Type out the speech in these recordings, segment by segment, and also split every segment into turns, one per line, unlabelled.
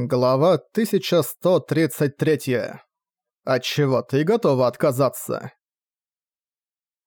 Глава 1133. Отчего ты готова отказаться?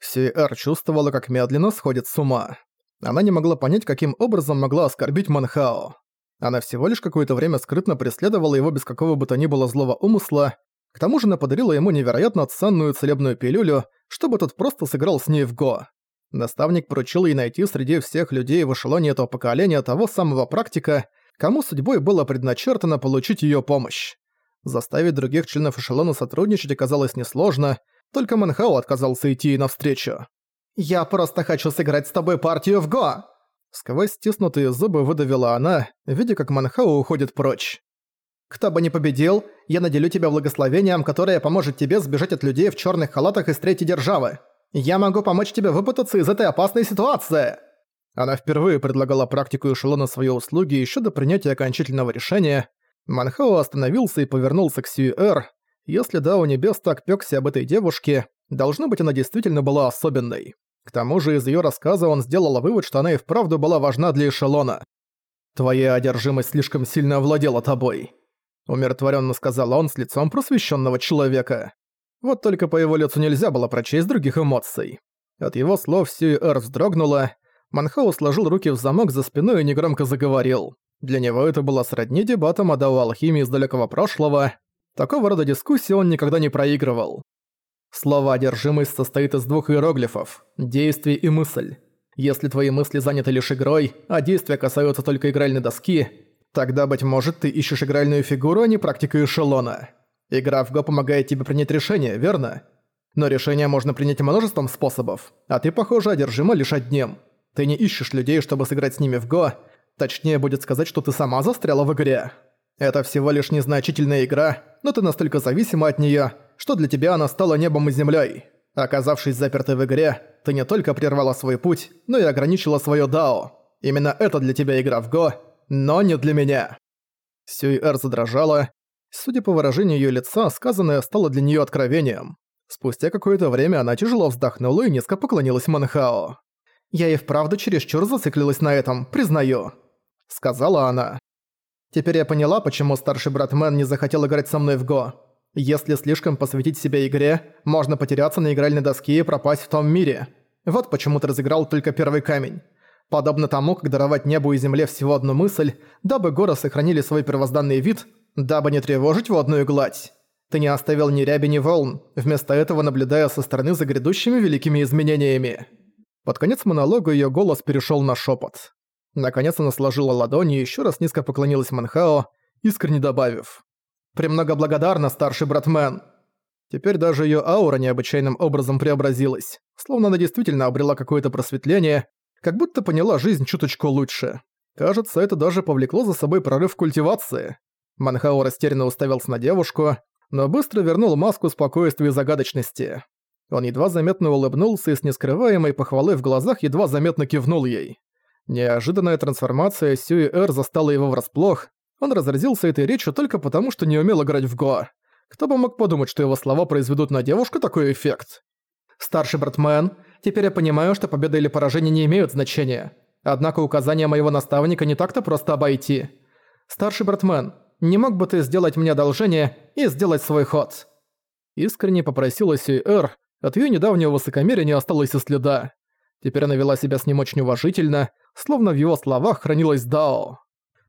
Сиэр чувствовала, как медленно сходит с ума. Она не могла понять, каким образом могла оскорбить Манхао. Она всего лишь какое-то время скрытно преследовала его без какого бы то ни было злого умысла, к тому же она подарила ему невероятно ценную целебную пилюлю, чтобы тот просто сыграл с ней в го. Наставник поручил ей найти среди всех людей в эшелоне этого поколения того самого практика, кому судьбой было предначертано получить её помощь. Заставить других членов эшелона сотрудничать оказалось несложно, только Манхао отказался идти ей навстречу. «Я просто хочу сыграть с тобой партию в Го!» Сквозь стиснутые зубы выдавила она, видя, как Манхао уходит прочь. «Кто бы ни победил, я наделю тебя благословением, которое поможет тебе сбежать от людей в чёрных халатах из третьей державы. Я могу помочь тебе выпутаться из этой опасной ситуации!» Она впервые предлагала практику эшелона свои услуги еще до принятия окончательного решения. Манхао остановился и повернулся к Сьюэр. Если Дао Небес так пёкся об этой девушке, должно быть, она действительно была особенной. К тому же из её рассказа он сделал вывод, что она и вправду была важна для эшелона. «Твоя одержимость слишком сильно овладела тобой», — умиротворённо сказал он с лицом просвещённого человека. Вот только по его лицу нельзя было прочесть других эмоций. От его слов Сьюэр вздрогнула, Манхау сложил руки в замок за спиной и негромко заговорил. Для него это было сродни дебатам о дао-алхимии из далекого прошлого. Такого рода дискуссии он никогда не проигрывал. Слово «одержимость» состоит из двух иероглифов – действие и мысль. Если твои мысли заняты лишь игрой, а действия касаются только игральной доски, тогда, быть может, ты ищешь игральную фигуру, а не практику эшелона. Игра в Го помогает тебе принять решение, верно? Но решение можно принять множеством способов, а ты, похоже, одержима лишь одним – ты не ищешь людей, чтобы сыграть с ними в Го. Точнее будет сказать, что ты сама застряла в игре. Это всего лишь незначительная игра, но ты настолько зависима от неё, что для тебя она стала небом и землёй. Оказавшись запертой в игре, ты не только прервала свой путь, но и ограничила своё дао. Именно это для тебя игра в Го, но не для меня. Сюй-Эр задрожала. Судя по выражению её лица, сказанное стало для неё откровением. Спустя какое-то время она тяжело вздохнула и низко поклонилась Манхао. «Я и вправду чересчур зациклилась на этом, признаю», — сказала она. «Теперь я поняла, почему старший брат Мэн не захотел играть со мной в Го. Если слишком посвятить себя игре, можно потеряться на игральной доске и пропасть в том мире. Вот почему ты разыграл только первый камень. Подобно тому, как даровать небу и земле всего одну мысль, дабы горы сохранили свой первозданный вид, дабы не тревожить водную гладь. Ты не оставил ни ряби, ни волн, вместо этого наблюдая со стороны за грядущими великими изменениями. Под конец монолога её голос перешёл на шёпот. Наконец она сложила ладони и ещё раз низко поклонилась Манхао, искренне добавив. «Премного благодарна, старший брат Мэн!» Теперь даже её аура необычайным образом преобразилась, словно она действительно обрела какое-то просветление, как будто поняла жизнь чуточку лучше. Кажется, это даже повлекло за собой прорыв культивации. Манхао растерянно уставился на девушку, но быстро вернул маску спокойствия и загадочности. Он едва заметно улыбнулся и с нескрываемой похвалой в глазах едва заметно кивнул ей. Неожиданная трансформация Сюи Эр застала его врасплох. Он разразился этой речью только потому, что не умел играть в Го. Кто бы мог подумать, что его слова произведут на девушку такой эффект? «Старший братмен, теперь я понимаю, что победа или поражение не имеют значения. Однако указания моего наставника не так-то просто обойти. Старший братмен, не мог бы ты сделать мне одолжение и сделать свой ход?» Искренне попросила Сюи Эр, от её недавнего высокомерия не осталось и следа. Теперь она вела себя с ним очень уважительно, словно в его словах хранилась Дао.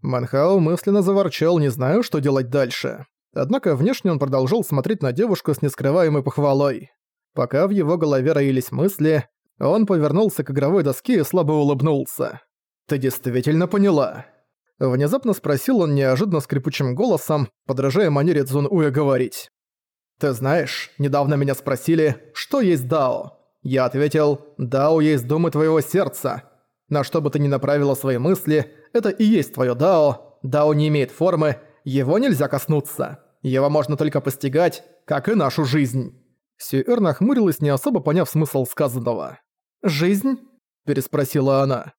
Манхао мысленно заворчал, не знаю, что делать дальше. Однако внешне он продолжал смотреть на девушку с нескрываемой похвалой. Пока в его голове роились мысли, он повернулся к игровой доске и слабо улыбнулся. «Ты действительно поняла?» Внезапно спросил он неожиданно скрипучим голосом, подражая манере Цзун Уя говорить. «Ты знаешь, недавно меня спросили, что есть Дао?» Я ответил, «Дао есть думы твоего сердца». На что бы ты ни направила свои мысли, это и есть твое Дао. Дао не имеет формы, его нельзя коснуться. Его можно только постигать, как и нашу жизнь». Сюэр нахмурилась, не особо поняв смысл сказанного. «Жизнь?» – переспросила она.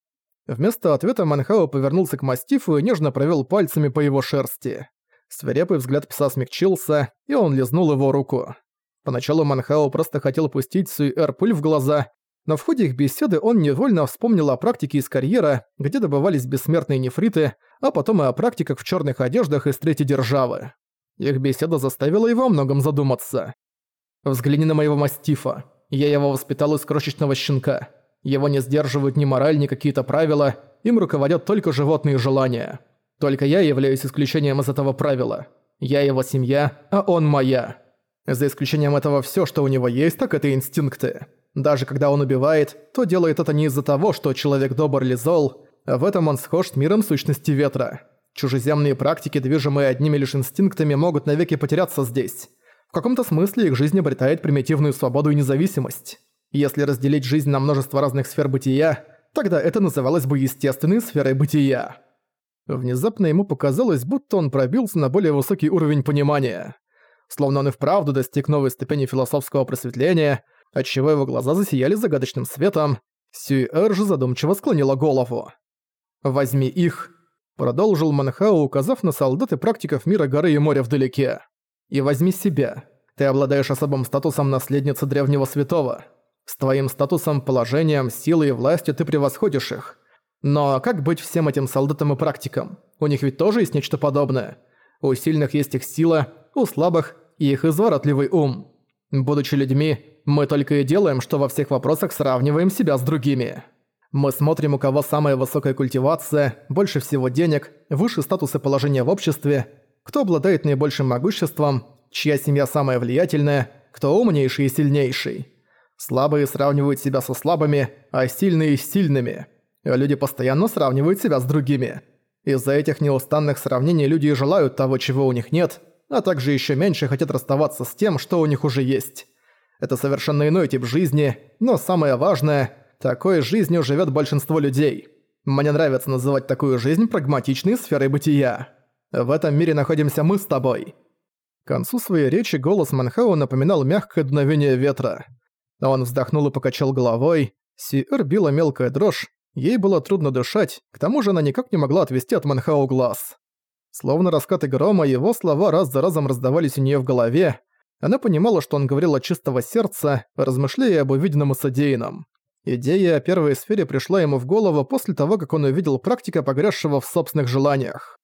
Вместо ответа Манхао повернулся к мастифу и нежно провел пальцами по его шерсти. Свирепый взгляд пса смягчился, и он лизнул его руку. Поначалу Манхао просто хотел пустить Суи-Эр пуль в глаза, но в ходе их беседы он невольно вспомнил о практике из карьера, где добывались бессмертные нефриты, а потом и о практиках в черных одеждах из третьей державы. Их беседа заставила его о многом задуматься. «Взгляни на моего мастифа. Я его воспитал из крошечного щенка. Его не сдерживают ни мораль, ни какие-то правила, им руководят только животные желания. Только я являюсь исключением из этого правила. Я его семья, а он моя. За исключением этого все, что у него есть, так это инстинкты. Даже когда он убивает, то делает это не из-за того, что человек добр или зол, в этом он схож с миром сущности ветра. Чужеземные практики, движимые одними лишь инстинктами, могут навеки потеряться здесь. В каком-то смысле их жизнь обретает примитивную свободу и независимость. Если разделить жизнь на множество разных сфер бытия, тогда это называлось бы естественной сферой бытия. Внезапно ему показалось, будто он пробился на более высокий уровень понимания. Словно он и вправду достиг новой ступени философского просветления, отчего его глаза засияли загадочным светом, Сюэр же задумчиво склонила голову. «Возьми их», — продолжил Манхао, указав на солдат и практиков мира горы и моря вдалеке. «И возьми себя. Ты обладаешь особым статусом наследницы древнего святого. С твоим статусом, положением, силой и властью ты превосходишь их. Но как быть всем этим солдатам и практикам? У них ведь тоже есть нечто подобное. У сильных есть их сила, у слабых – их изворотливый ум. Будучи людьми, мы только и делаем, что во всех вопросах сравниваем себя с другими. Мы смотрим, у кого самая высокая культивация, больше всего денег, выше статус и положения в обществе, кто обладает наибольшим могуществом, чья семья самая влиятельная, кто умнейший и сильнейший. Слабые сравнивают себя со слабыми, а сильные – с сильными. Люди постоянно сравнивают себя с другими. Из-за этих неустанных сравнений люди и желают того, чего у них нет, а также еще меньше хотят расставаться с тем, что у них уже есть. Это совершенно иной тип жизни, но самое важное – такой жизнью живет большинство людей. Мне нравится называть такую жизнь прагматичной сферой бытия. В этом мире находимся мы с тобой. К концу своей речи голос Манхау напоминал мягкое дуновение ветра. Он вздохнул и покачал головой. Сиэр била мелкая дрожь, ей было трудно дышать, к тому же она никак не могла отвести от Манхау глаз. Словно раскаты грома, его слова раз за разом раздавались у нее в голове. Она понимала, что он говорил от чистого сердца, размышляя об увиденном и содеянном. Идея о первой сфере пришла ему в голову после того, как он увидел практика, погрязшего в собственных желаниях.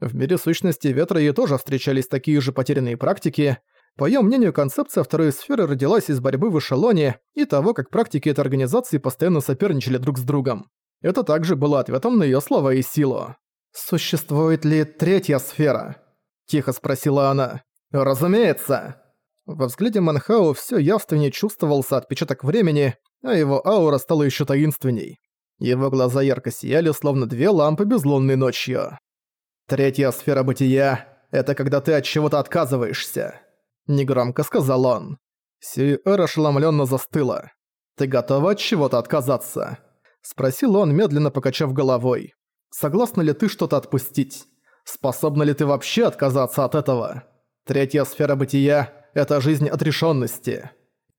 В мире сущности ветра ей тоже встречались такие же потерянные практики. По её мнению, концепция второй сферы родилась из борьбы в эшелоне и того, как практики этой организации постоянно соперничали друг с другом. Это также было ответом на её слова и силу. «Существует ли третья сфера?» – тихо спросила она. «Разумеется!» Во взгляде Манхао все явственнее чувствовался отпечаток времени, а его аура стала еще таинственней. Его глаза ярко сияли, словно две лампы безлунной ночью. «Третья сфера бытия – это когда ты от чего-то отказываешься», – негромко сказал он. Сюэр ошеломленно застыла. «Ты готова от чего-то отказаться?» – спросил он, медленно покачав головой. Согласна ли ты что-то отпустить? Способна ли ты вообще отказаться от этого? Третья сфера бытия – это жизнь отрешенности.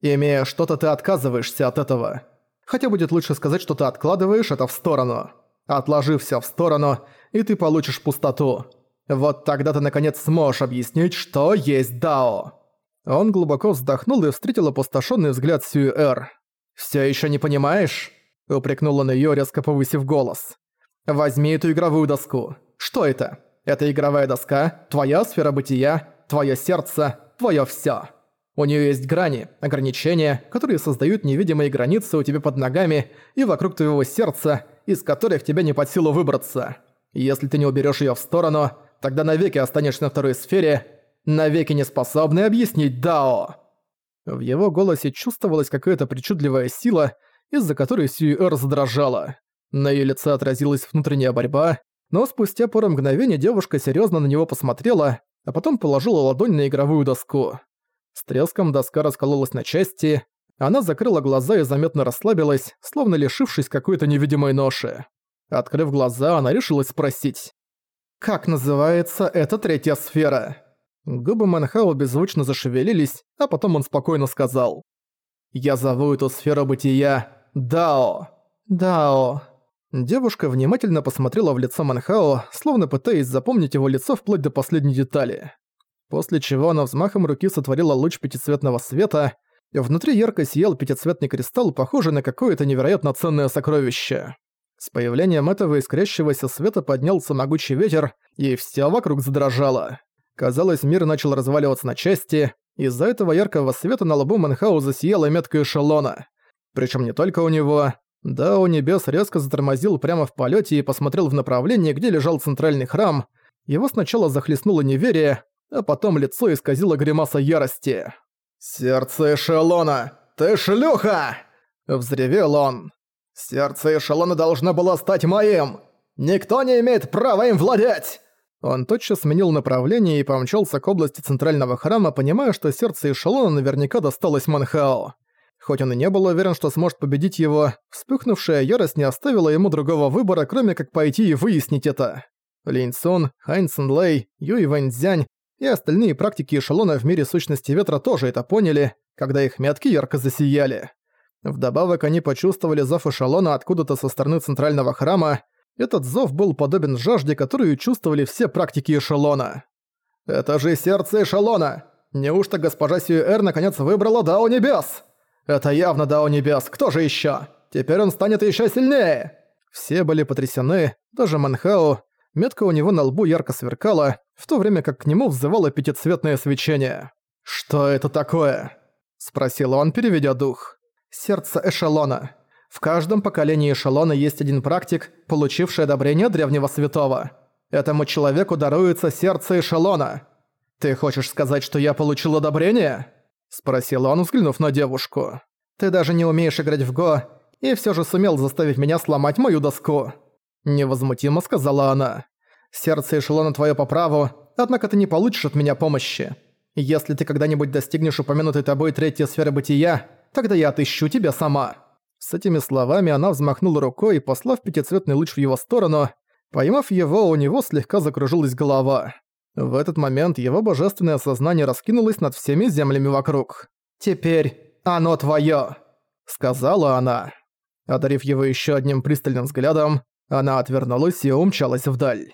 Имея что-то, ты отказываешься от этого. Хотя будет лучше сказать, что ты откладываешь это в сторону. Отложи все в сторону, и ты получишь пустоту. Вот тогда ты наконец сможешь объяснить, что есть Дао. Он глубоко вздохнул и встретил опустошенный взгляд Сюэр. «Всё ещё не понимаешь?» – упрекнул он её, резко повысив голос. Возьми эту игровую доску. Что это? Это игровая доска, твоя сфера бытия, твое сердце, твое все. У нее есть грани, ограничения, которые создают невидимые границы у тебя под ногами и вокруг твоего сердца, из которых тебе не под силу выбраться. Если ты не уберешь ее в сторону, тогда навеки останешься на второй сфере, навеки не способный объяснить Дао. В его голосе чувствовалась какая-то причудливая сила, из-за которой Сьюэр задрожала. На её лице отразилась внутренняя борьба, но спустя пару мгновений девушка серьёзно на него посмотрела, а потом положила ладонь на игровую доску. С треском доска раскололась на части, она закрыла глаза и заметно расслабилась, словно лишившись какой-то невидимой ноши. Открыв глаза, она решилась спросить. «Как называется эта третья сфера?» Губы Манхао беззвучно зашевелились, а потом он спокойно сказал. «Я зову эту сферу бытия Дао. Дао». Девушка внимательно посмотрела в лицо Манхао, словно пытаясь запомнить его лицо вплоть до последней детали. После чего она взмахом руки сотворила луч пятицветного света, Внутри ярко сиял пятицветный кристалл, похожий на какое-то невероятно ценное сокровище. С появлением этого искрящегося света поднялся могучий ветер, и все вокруг задрожало. Казалось, мир начал разваливаться на части, из-за этого яркого света на лбу Манхауза сияла метка эшелона. Причем не только у него. Да, у небес резко затормозил прямо в полете и посмотрел в направлении, где лежал центральный храм. Его сначала захлестнуло неверие, а потом лицо исказило гримаса ярости. «Сердце эшелона! Ты шлюха!» Взревел он. «Сердце эшелона должно было стать моим! Никто не имеет права им владеть!» Он тотчас сменил направление и помчался к области центрального храма, понимая, что сердце эшелона наверняка досталось Манхао. Хоть он и не был уверен, что сможет победить его, вспыхнувшая ярость не оставила ему другого выбора, кроме как пойти и выяснить это. Линь Цун, Хань Цин Лэй, Юй Вэньцзянь и остальные практики эшелона в мире сущности ветра тоже это поняли, когда их метки ярко засияли. Вдобавок они почувствовали зов эшелона откуда-то со стороны центрального храма, этот зов был подобен жажде, которую чувствовали все практики эшелона. «Это же сердце эшелона! Неужто госпожа Сьюэр наконец выбрала Дао Небес? Это явно Дао Небес, кто же еще? Теперь он станет еще сильнее!» Все были потрясены, даже Манхао. Метка у него на лбу ярко сверкала, в то время как к нему взывало пятицветное свечение. «Что это такое?» – спросил он, переведя дух. «Сердце эшелона. В каждом поколении эшелона есть один практик, получивший одобрение древнего святого. Этому человеку даруется сердце эшелона. «Ты хочешь сказать, что я получил одобрение?» Спросил он, взглянув на девушку. «Ты даже не умеешь играть в Го, и все же сумел заставить меня сломать мою доску». Невозмутимо сказала она. «Сердце эшелона твое по праву, однако ты не получишь от меня помощи. Если ты когда-нибудь достигнешь упомянутой тобой третьей сферы бытия, тогда я отыщу тебя сама». С этими словами она взмахнула рукой, послав пятицветный луч в его сторону. Поймав его, у него слегка закружилась голова. В этот момент его божественное сознание раскинулось над всеми землями вокруг. «Теперь оно твоё!» — сказала она. Одарив его еще одним пристальным взглядом, она отвернулась и умчалась вдаль.